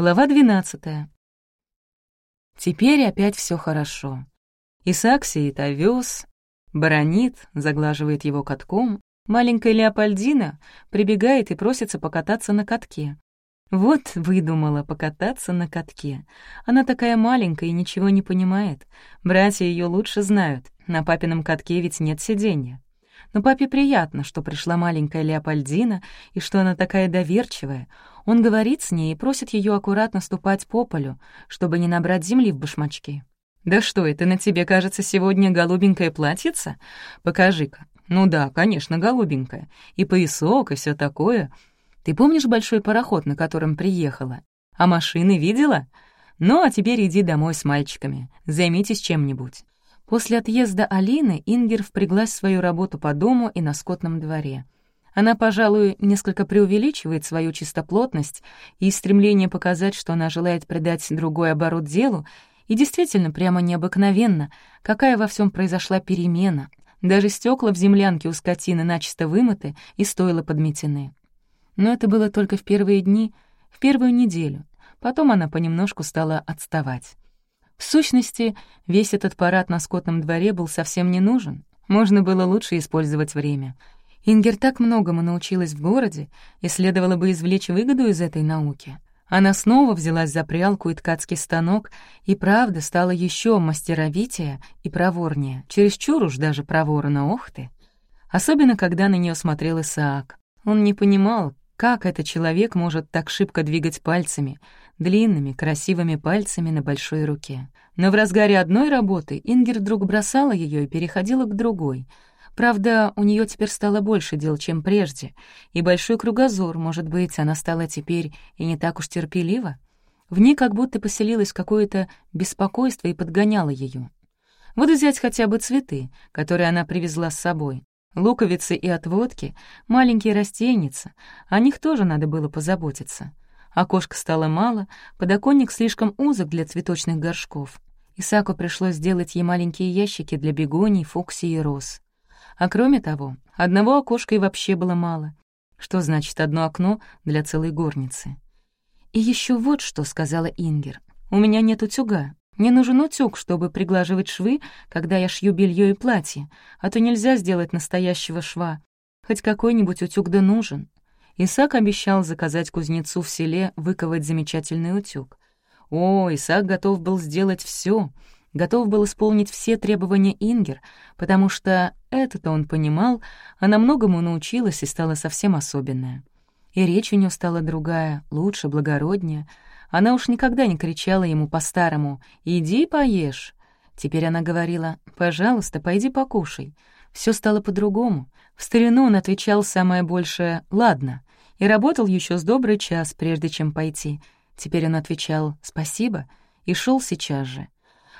Глава 12. Теперь опять все хорошо. Исаак сеет овес, баронит, заглаживает его катком, маленькая Леопольдина прибегает и просится покататься на катке. Вот выдумала покататься на катке. Она такая маленькая и ничего не понимает. Братья ее лучше знают, на папином катке ведь нет сиденья. Но папе приятно, что пришла маленькая Леопольдина и что она такая доверчивая. Он говорит с ней и просит ее аккуратно ступать по полю, чтобы не набрать земли в башмачки. «Да что это на тебе, кажется, сегодня голубенькое платьице? Покажи-ка». «Ну да, конечно, голубенькое. И поясок, и все такое. Ты помнишь большой пароход, на котором приехала? А машины видела? Ну, а теперь иди домой с мальчиками. Займитесь чем-нибудь». После отъезда Алины Ингер впряглась в свою работу по дому и на скотном дворе. Она, пожалуй, несколько преувеличивает свою чистоплотность и стремление показать, что она желает придать другой оборот делу, и действительно прямо необыкновенно, какая во всем произошла перемена. Даже стекла в землянке у скотины начисто вымыты и стоило подметены. Но это было только в первые дни, в первую неделю. Потом она понемножку стала отставать. В сущности, весь этот парад на скотном дворе был совсем не нужен. Можно было лучше использовать время. Ингер так многому научилась в городе, и следовало бы извлечь выгоду из этой науки. Она снова взялась за прялку и ткацкий станок, и правда стала еще мастеровитее и проворнее, чересчур уж даже проворно, ох ты. Особенно, когда на нее смотрел Исаак. Он не понимал, как этот человек может так шибко двигать пальцами, длинными, красивыми пальцами на большой руке. Но в разгаре одной работы Ингер вдруг бросала ее и переходила к другой. Правда, у нее теперь стало больше дел, чем прежде, и большой кругозор, может быть, она стала теперь и не так уж терпелива. В ней как будто поселилось какое-то беспокойство и подгоняло ее. Вот взять хотя бы цветы, которые она привезла с собой. Луковицы и отводки, маленькие растеница, о них тоже надо было позаботиться. Окошка стало мало, подоконник слишком узок для цветочных горшков. Исаку пришлось сделать ей маленькие ящики для бегоний, фуксии и роз. А кроме того, одного окошка и вообще было мало. Что значит одно окно для целой горницы? «И еще вот что», — сказала Ингер. «У меня нет утюга. Мне нужен утюг, чтобы приглаживать швы, когда я шью белье и платье, а то нельзя сделать настоящего шва. Хоть какой-нибудь утюг да нужен. Исаак обещал заказать кузнецу в селе выковать замечательный утюг. О, Исаак готов был сделать все, готов был исполнить все требования Ингер, потому что это-то он понимал, она многому научилась и стала совсем особенная. И речь у нее стала другая, лучше, благороднее. Она уж никогда не кричала ему по-старому «Иди поешь». Теперь она говорила «Пожалуйста, пойди покушай». Все стало по-другому. В старину он отвечал самое большее «Ладно», и работал еще с добрый час, прежде чем пойти. Теперь он отвечал «спасибо» и шел сейчас же.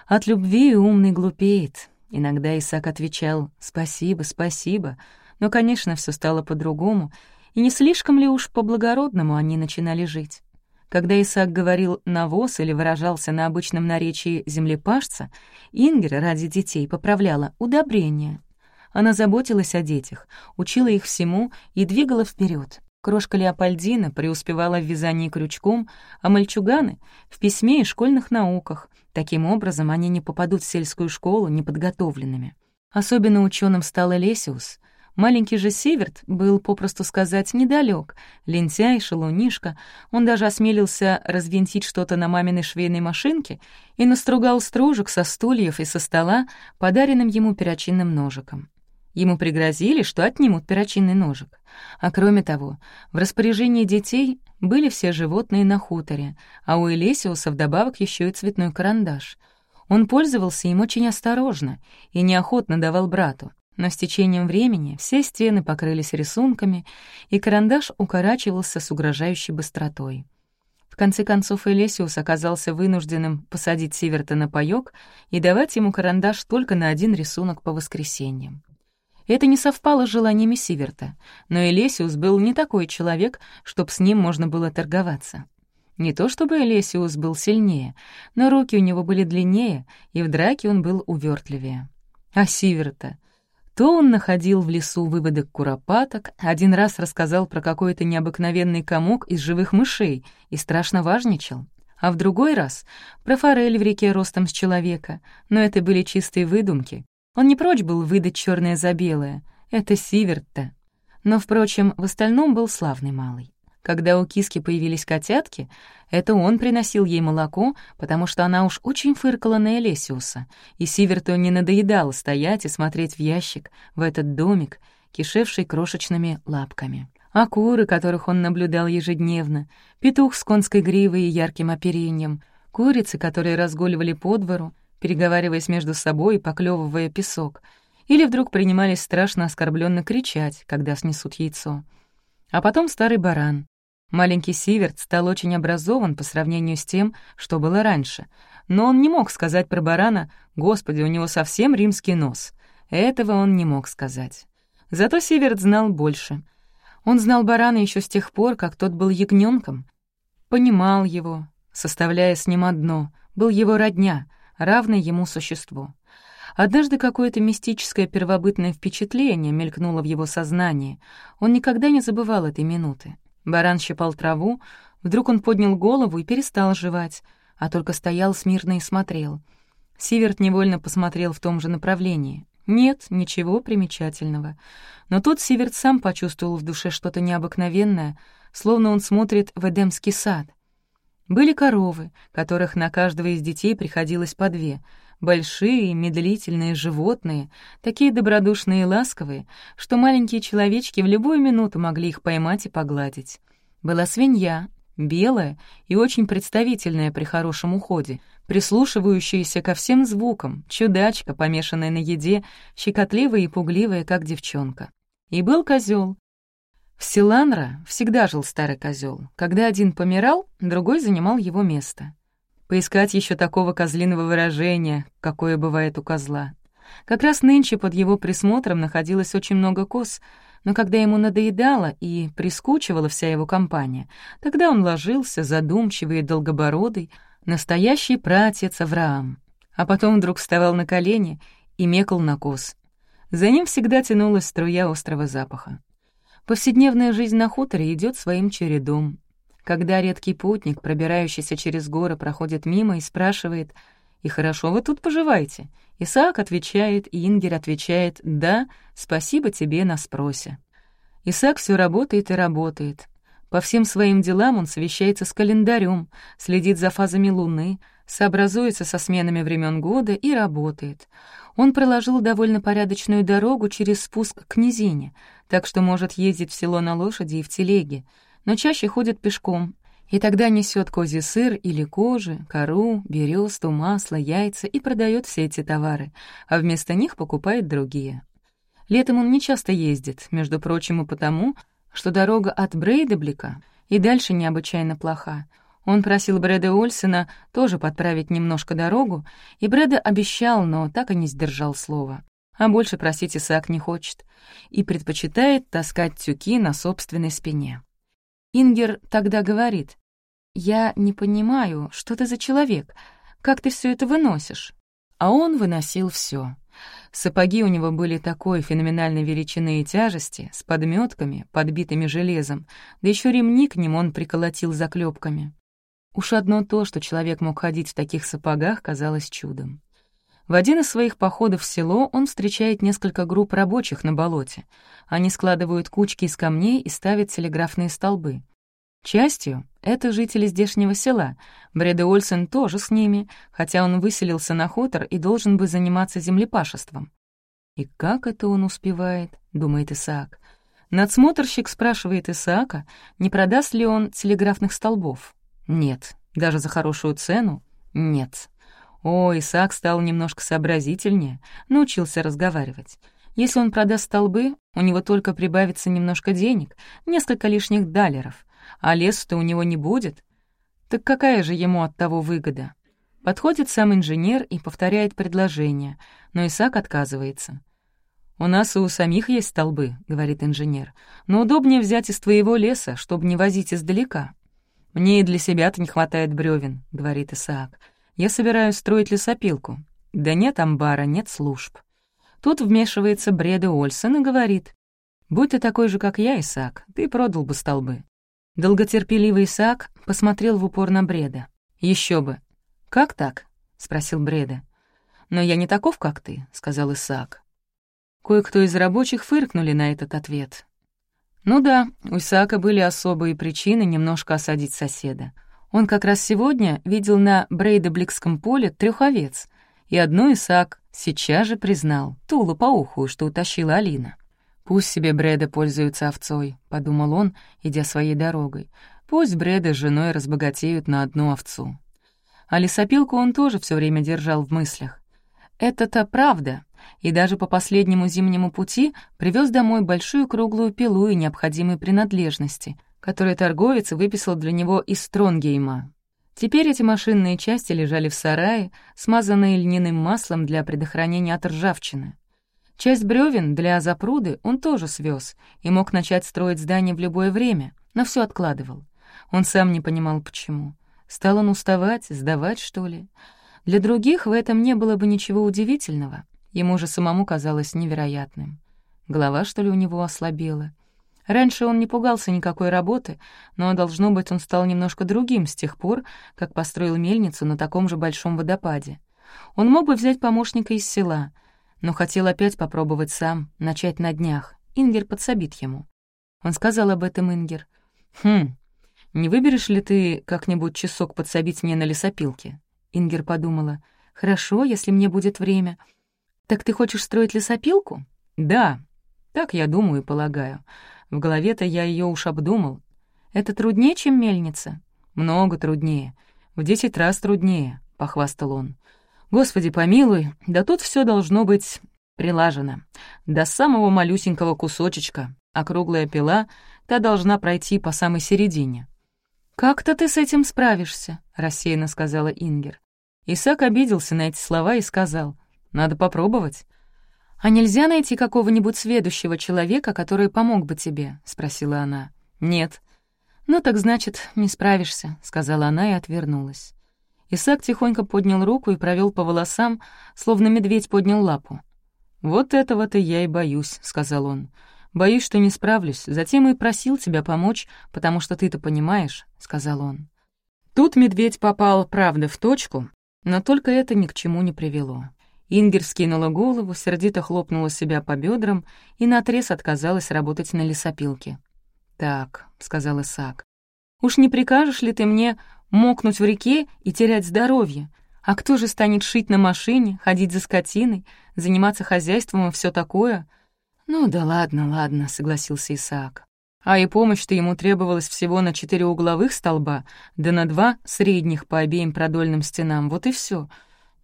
От любви умный глупеет. Иногда Исаак отвечал «спасибо, спасибо», но, конечно, все стало по-другому, и не слишком ли уж по-благородному они начинали жить. Когда Исаак говорил «навоз» или выражался на обычном наречии землепашца, Ингер ради детей поправляла «удобрение». Она заботилась о детях, учила их всему и двигала вперед. Крошка Леопольдина преуспевала в вязании крючком, а мальчуганы — в письме и школьных науках. Таким образом, они не попадут в сельскую школу неподготовленными. Особенно ученым стал Элесиус. Маленький же Северт был, попросту сказать, недалек, лентяй, шалунишка. Он даже осмелился развинтить что-то на маминой швейной машинке и настругал стружек со стульев и со стола, подаренным ему перочинным ножиком. Ему пригрозили, что отнимут перочинный ножик. А кроме того, в распоряжении детей были все животные на хуторе, а у Элесиуса вдобавок еще и цветной карандаш. Он пользовался им очень осторожно и неохотно давал брату, но с течением времени все стены покрылись рисунками, и карандаш укорачивался с угрожающей быстротой. В конце концов Элесиус оказался вынужденным посадить Сиверта на паёк и давать ему карандаш только на один рисунок по воскресеньям. Это не совпало с желаниями Сиверта, но Элесиус был не такой человек, чтоб с ним можно было торговаться. Не то чтобы Элесиус был сильнее, но руки у него были длиннее, и в драке он был увертливее. А Сиверта? То он находил в лесу выводок куропаток, один раз рассказал про какой-то необыкновенный комок из живых мышей и страшно важничал, а в другой раз — про форель в реке ростом с человека, но это были чистые выдумки. Он не прочь был выдать черное за белое, это Сиверт-то. Но, впрочем, в остальном был славный малый. Когда у киски появились котятки, это он приносил ей молоко, потому что она уж очень фыркала на Элесиуса, и Сиверту не надоедало стоять и смотреть в ящик, в этот домик, кишевший крошечными лапками. А куры, которых он наблюдал ежедневно, петух с конской гривой и ярким оперением, курицы, которые разгуливали по двору, переговариваясь между собой и поклевывая песок, или вдруг принимались страшно оскорбленно кричать, когда снесут яйцо — а потом старый баран. Маленький Сиверт стал очень образован по сравнению с тем, что было раньше. Но он не мог сказать про барана «Господи, у него совсем римский нос». Этого он не мог сказать. Зато Сиверт знал больше. Он знал барана еще с тех пор, как тот был ягненком. Понимал его, составляя с ним одно, был его родня, равное ему существо. Однажды какое-то мистическое первобытное впечатление мелькнуло в его сознании. Он никогда не забывал этой минуты. Баран щипал траву, вдруг он поднял голову и перестал жевать, а только стоял смирно и смотрел. Сиверт невольно посмотрел в том же направлении. Нет, ничего примечательного. Но тут Сиверт сам почувствовал в душе что-то необыкновенное, словно он смотрит в Эдемский сад. Были коровы, которых на каждого из детей приходилось по две — Большие, медлительные животные, такие добродушные и ласковые, что маленькие человечки в любую минуту могли их поймать и погладить. Была свинья, белая и очень представительная при хорошем уходе, прислушивающаяся ко всем звукам, чудачка, помешанная на еде, щекотливая и пугливая, как девчонка. И был козел. В Силанра всегда жил старый козел. Когда один помирал, другой занимал его место. Поискать еще такого козлиного выражения, какое бывает у козла. Как раз нынче под его присмотром находилось очень много коз, но когда ему надоедало и прискучивала вся его компания, тогда он ложился, задумчивый и долгобородый, настоящий пратец Авраам. А потом вдруг вставал на колени и мекал на коз. За ним всегда тянулась струя острого запаха. Повседневная жизнь на хуторе идет своим чередом. Когда редкий путник, пробирающийся через горы, проходит мимо и спрашивает «И хорошо вы тут поживаете?» Исаак отвечает, и Ингер отвечает «Да, спасибо тебе на спросе». Исаак все работает и работает. По всем своим делам он совещается с календарем, следит за фазами Луны, сообразуется со сменами времен года и работает. Он проложил довольно порядочную дорогу через спуск к низине, так что может ездить в село на лошади и в телеге — но чаще ходит пешком, и тогда несет козий сыр или кожи, кору, бересту, масло, яйца и продает все эти товары, а вместо них покупает другие. Летом он не часто ездит, между прочим, и потому, что дорога от Брейдеблика и дальше необычайно плоха. Он просил Брэда Ольсена тоже подправить немножко дорогу, и Брэда обещал, но так и не сдержал слова. А больше просить Исаак не хочет и предпочитает таскать тюки на собственной спине. Ингер тогда говорит, «Я не понимаю, что ты за человек, как ты все это выносишь?» А он выносил все. Сапоги у него были такой феноменальной величины и тяжести, с подметками, подбитыми железом, да еще ремни к ним он приколотил заклепками. Уж одно то, что человек мог ходить в таких сапогах, казалось чудом. В один из своих походов в село он встречает несколько групп рабочих на болоте. Они складывают кучки из камней и ставят телеграфные столбы. Частью это жители здешнего села. Бреда Ольсен тоже с ними, хотя он выселился на хутор и должен бы заниматься землепашеством. «И как это он успевает?» — думает Исаак. Надсмотрщик спрашивает Исаака, не продаст ли он телеграфных столбов. Нет. Даже за хорошую цену? Нет. О, Исаак стал немножко сообразительнее, научился разговаривать. Если он продаст столбы, у него только прибавится немножко денег, несколько лишних далеров, а лесу-то у него не будет. Так какая же ему от того выгода? Подходит сам инженер и повторяет предложение, но Исаак отказывается. «У нас и у самих есть столбы», — говорит инженер, «но удобнее взять из твоего леса, чтобы не возить издалека». «Мне и для себя-то не хватает бревен», — говорит Исаак. Я собираюсь строить лесопилку. Да нет амбара, нет служб. Тут вмешивается Бреда Ольсен и говорит, «Будь ты такой же, как я, Исаак, ты продал бы столбы». Долготерпеливый Исаак посмотрел в упор на Бреда. Еще бы». «Как так?» — спросил Бреда. «Но я не таков, как ты», — сказал Исаак. Кое-кто из рабочих фыркнули на этот ответ. Ну да, у Исаака были особые причины немножко осадить соседа. Он как раз сегодня видел на Брейдебликском поле трех овец, и одну Исаак сейчас же признал, ту лопоухую, что утащила Алина. «Пусть себе Брэда пользуются овцой», — подумал он, идя своей дорогой. «Пусть Брэда с женой разбогатеют на одну овцу». А лесопилку он тоже все время держал в мыслях. Это-то правда, и даже по последнему зимнему пути привез домой большую круглую пилу и необходимые принадлежности, которые торговец выписал для него из Стронгейма. Теперь эти машинные части лежали в сарае, смазанные льняным маслом для предохранения от ржавчины. Часть бревен для запруды он тоже свез и мог начать строить здание в любое время, но все откладывал. Он сам не понимал, почему. Стал он уставать, сдавать, что ли? Для других в этом не было бы ничего удивительного. Ему же самому казалось невероятным. Голова, что ли, у него ослабела? Раньше он не пугался никакой работы, но, должно быть, он стал немножко другим с тех пор, как построил мельницу на таком же большом водопаде. Он мог бы взять помощника из села — но хотел опять попробовать сам, начать на днях. Ингер подсобит ему. Он сказал об этом Ингер. «Хм, не выберешь ли ты как-нибудь часок подсобить мне на лесопилке?» Ингер подумала. «Хорошо, если мне будет время. Так ты хочешь строить лесопилку?» «Да, так я думаю и полагаю. В голове-то я ее уж обдумал. Это труднее, чем мельница?» «Много труднее. В десять раз труднее», — похвастал он. Господи помилуй, да тут все должно быть прилажено. До самого малюсенького кусочечка, а круглая пила, та должна пройти по самой середине. «Как-то ты с этим справишься», — рассеянно сказала Ингер. Исаак обиделся на эти слова и сказал, «Надо попробовать». «А нельзя найти какого-нибудь сведущего человека, который помог бы тебе?» — спросила она. «Нет». «Ну так значит, не справишься», — сказала она и отвернулась. Исаак тихонько поднял руку и провел по волосам, словно медведь поднял лапу. «Вот этого-то я и боюсь», — сказал он. «Боюсь, что не справлюсь, затем и просил тебя помочь, потому что ты-то понимаешь», — сказал он. Тут медведь попал, правда, в точку, но только это ни к чему не привело. Ингер скинула голову, сердито хлопнула себя по бедрам и наотрез отказалась работать на лесопилке. «Так», — сказал Исаак, — «уж не прикажешь ли ты мне мокнуть в реке и терять здоровье. А кто же станет шить на машине, ходить за скотиной, заниматься хозяйством и все такое? Ну да ладно, ладно, согласился Исаак. А и помощь-то ему требовалась всего на четыре угловых столба, да на два средних по обеим продольным стенам, вот и все.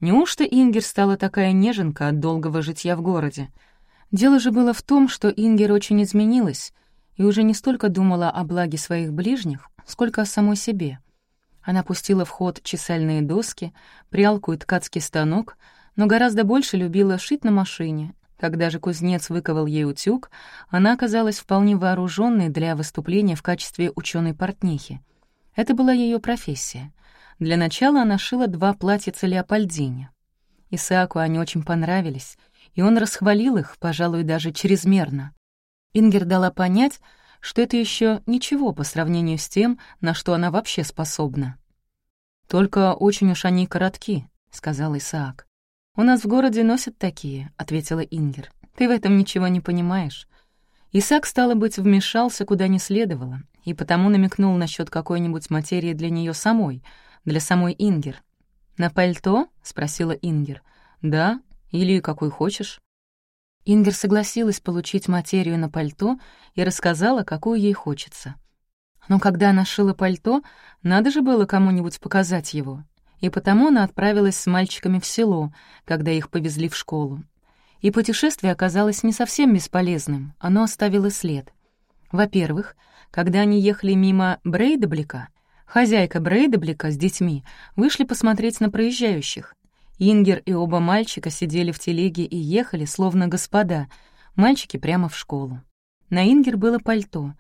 Неужто Ингер стала такая неженка от долгого житья в городе? Дело же было в том, что Ингер очень изменилась и уже не столько думала о благе своих ближних, сколько о самой себе. Она пустила в ход чесальные доски, прялку и ткацкий станок, но гораздо больше любила шить на машине. Когда же кузнец выковал ей утюг, она оказалась вполне вооруженной для выступления в качестве ученой портнихи. Это была ее профессия. Для начала она шила два платьица Леопольдине. Исааку они очень понравились, и он расхвалил их, пожалуй, даже чрезмерно. Ингер дала понять, что это еще ничего по сравнению с тем, на что она вообще способна. «Только очень уж они коротки», — сказал Исаак. «У нас в городе носят такие», — ответила Ингер. «Ты в этом ничего не понимаешь». Исаак, стало быть, вмешался куда не следовало, и потому намекнул насчет какой-нибудь материи для нее самой, для самой Ингер. «На пальто?» — спросила Ингер. «Да, или какой хочешь». Ингер согласилась получить материю на пальто и рассказала, какую ей хочется. Но когда она шила пальто, надо же было кому-нибудь показать его. И потому она отправилась с мальчиками в село, когда их повезли в школу. И путешествие оказалось не совсем бесполезным, оно оставило след. Во-первых, когда они ехали мимо Брейдеблика, хозяйка Брейдеблика с детьми вышли посмотреть на проезжающих, Ингер и оба мальчика сидели в телеге и ехали, словно господа, мальчики прямо в школу. На Ингер было пальто.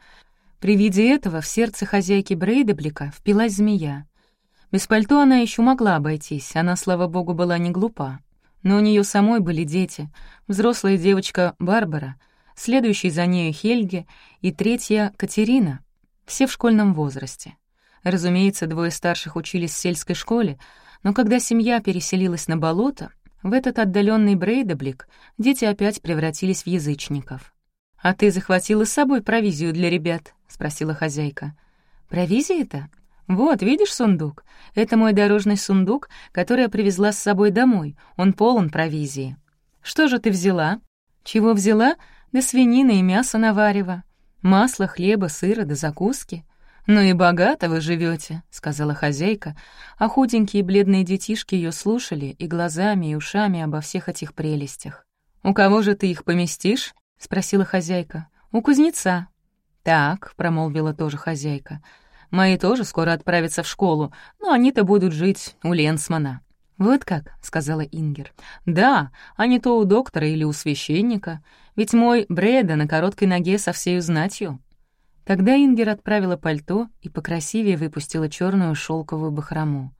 При виде этого в сердце хозяйки Брейдеблика впилась змея. Без пальто она еще могла обойтись, она, слава богу, была не глупа. Но у нее самой были дети. Взрослая девочка Барбара, следующий за нею Хельге и третья Катерина. Все в школьном возрасте. Разумеется, двое старших учились в сельской школе, но когда семья переселилась на болото, в этот отдаленный Брейдаблик дети опять превратились в язычников. «А ты захватила с собой провизию для ребят?» — спросила хозяйка. «Провизия-то? Вот, видишь сундук? Это мой дорожный сундук, который я привезла с собой домой. Он полон провизии. Что же ты взяла?» «Чего взяла? Да свинина и мясо наварево. Масло, хлеба, сыра да закуски. «Ну и богато вы живете, сказала хозяйка, а худенькие бледные детишки ее слушали и глазами, и ушами обо всех этих прелестях. «У кого же ты их поместишь?» — спросила хозяйка. «У кузнеца». «Так», — промолвила тоже хозяйка, — «мои тоже скоро отправятся в школу, но они-то будут жить у Ленсмана». «Вот как», — сказала Ингер. «Да, а не то у доктора или у священника, ведь мой Бреда на короткой ноге со всею знатью». Тогда Ингер отправила пальто и покрасивее выпустила черную шелковую бахрому.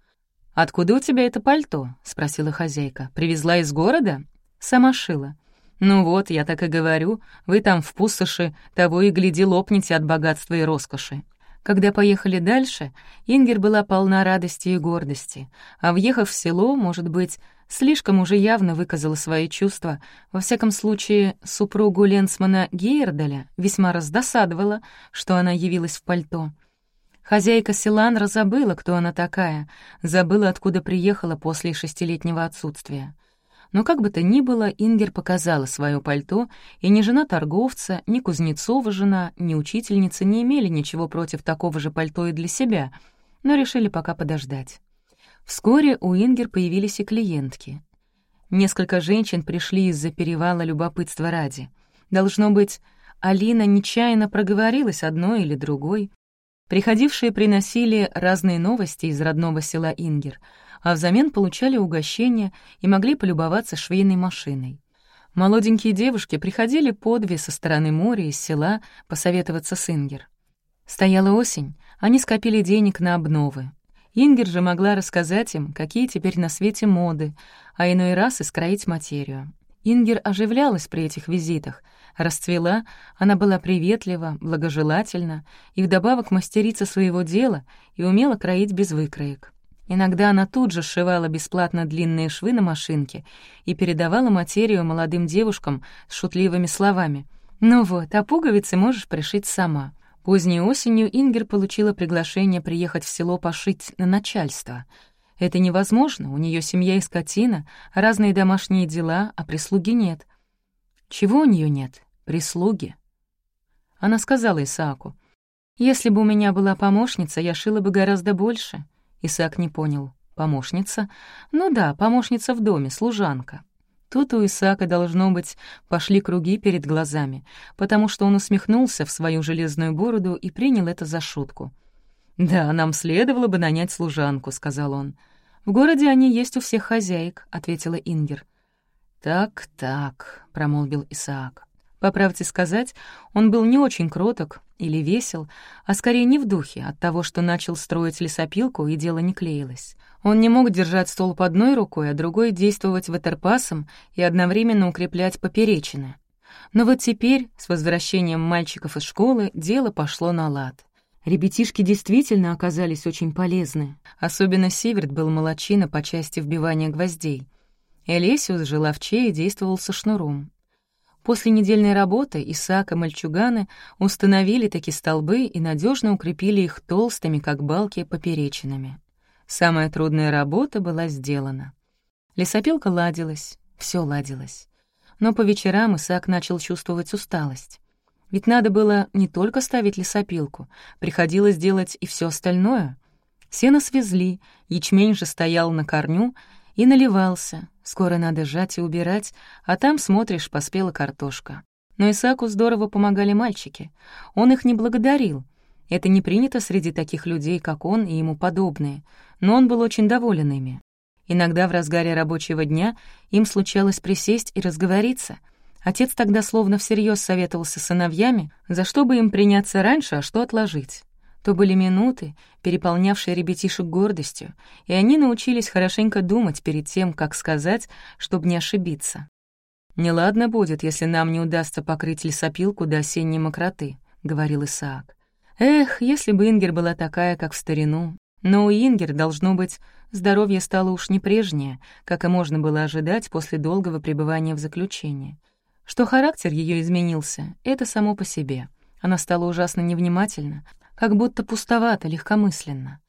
«Откуда у тебя это пальто?» — спросила хозяйка. «Привезла из города?» «Сама шила». «Ну вот, я так и говорю, вы там в пустоши того и гляди лопнете от богатства и роскоши». Когда поехали дальше, Ингер была полна радости и гордости, а въехав в село, может быть, слишком уже явно выказала свои чувства. Во всяком случае, супругу Ленсмана Гейердаля весьма раздосадовала, что она явилась в пальто. Хозяйка Силанра забыла, кто она такая, забыла, откуда приехала после шестилетнего отсутствия. Но как бы то ни было, Ингер показала свое пальто, и ни жена торговца, ни Кузнецова жена, ни учительница не имели ничего против такого же пальто и для себя, но решили пока подождать. Вскоре у Ингер появились и клиентки. Несколько женщин пришли из-за перевала любопытства ради. Должно быть, Алина нечаянно проговорилась одной или другой. Приходившие приносили разные новости из родного села Ингер, а взамен получали угощения и могли полюбоваться швейной машиной. Молоденькие девушки приходили по две со стороны моря из села посоветоваться с Ингер. Стояла осень, они скопили денег на обновы. Ингер же могла рассказать им, какие теперь на свете моды, а иной раз и скроить материю. Ингер оживлялась при этих визитах, расцвела, она была приветлива, благожелательна и вдобавок мастерица своего дела и умела кроить без выкроек. Иногда она тут же сшивала бесплатно длинные швы на машинке и передавала материю молодым девушкам с шутливыми словами. «Ну вот, а пуговицы можешь пришить сама». Поздней осенью Ингер получила приглашение приехать в село пошить на начальство. Это невозможно, у нее семья и скотина, разные домашние дела, а прислуги нет. Чего у нее нет? Прислуги. Она сказала Исааку, «Если бы у меня была помощница, я шила бы гораздо больше». Исаак не понял. «Помощница?» «Ну да, помощница в доме, служанка». Тут у Исаака, должно быть, пошли круги перед глазами, потому что он усмехнулся в свою железную бороду и принял это за шутку. «Да, нам следовало бы нанять служанку», — сказал он. «В городе они есть у всех хозяек», — ответила Ингер. «Так, так», — промолвил Исаак. По правде сказать, он был не очень кроток или весел, а скорее не в духе от того, что начал строить лесопилку, и дело не клеилось. Он не мог держать столб одной рукой, а другой действовать ватерпасом и одновременно укреплять поперечины. Но вот теперь, с возвращением мальчиков из школы, дело пошло на лад. Ребятишки действительно оказались очень полезны. Особенно Северт был молочина по части вбивания гвоздей. Элесиус же ловчей действовал со шнуром. После недельной работы Исаак и мальчуганы установили такие столбы и надежно укрепили их толстыми, как балки, поперечинами. Самая трудная работа была сделана. Лесопилка ладилась, все ладилось. Но по вечерам Исаак начал чувствовать усталость. Ведь надо было не только ставить лесопилку, приходилось делать и все остальное. Сено свезли, ячмень же стоял на корню и наливался. Скоро надо жать и убирать, а там, смотришь, поспела картошка. Но Исааку здорово помогали мальчики. Он их не благодарил. Это не принято среди таких людей, как он и ему подобные но он был очень доволен ими. Иногда в разгаре рабочего дня им случалось присесть и разговориться. Отец тогда словно всерьез советовался с сыновьями, за что бы им приняться раньше, а что отложить. То были минуты, переполнявшие ребятишек гордостью, и они научились хорошенько думать перед тем, как сказать, чтобы не ошибиться. «Неладно будет, если нам не удастся покрыть лесопилку до осенней мокроты», — говорил Исаак. «Эх, если бы Ингер была такая, как в старину. Но у Ингер, должно быть, здоровье стало уж не прежнее, как и можно было ожидать после долгого пребывания в заключении. Что характер ее изменился, это само по себе. Она стала ужасно невнимательна, как будто пустовато, легкомысленно.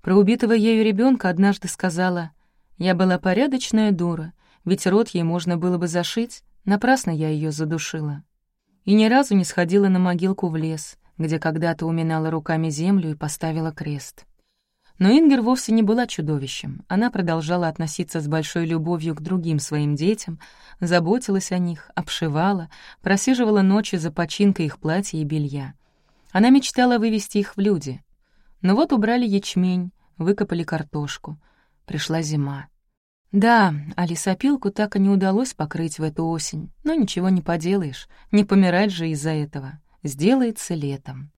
Про убитого ею ребенка однажды сказала, «Я была порядочная дура, ведь рот ей можно было бы зашить, напрасно я ее задушила». И ни разу не сходила на могилку в лес, где когда-то уминала руками землю и поставила крест. Но Ингер вовсе не была чудовищем. Она продолжала относиться с большой любовью к другим своим детям, заботилась о них, обшивала, просиживала ночи за починкой их платья и белья. Она мечтала вывести их в люди. Но вот убрали ячмень, выкопали картошку. Пришла зима. Да, а лесопилку так и не удалось покрыть в эту осень, но ничего не поделаешь, не помирать же из-за этого. Сделается летом.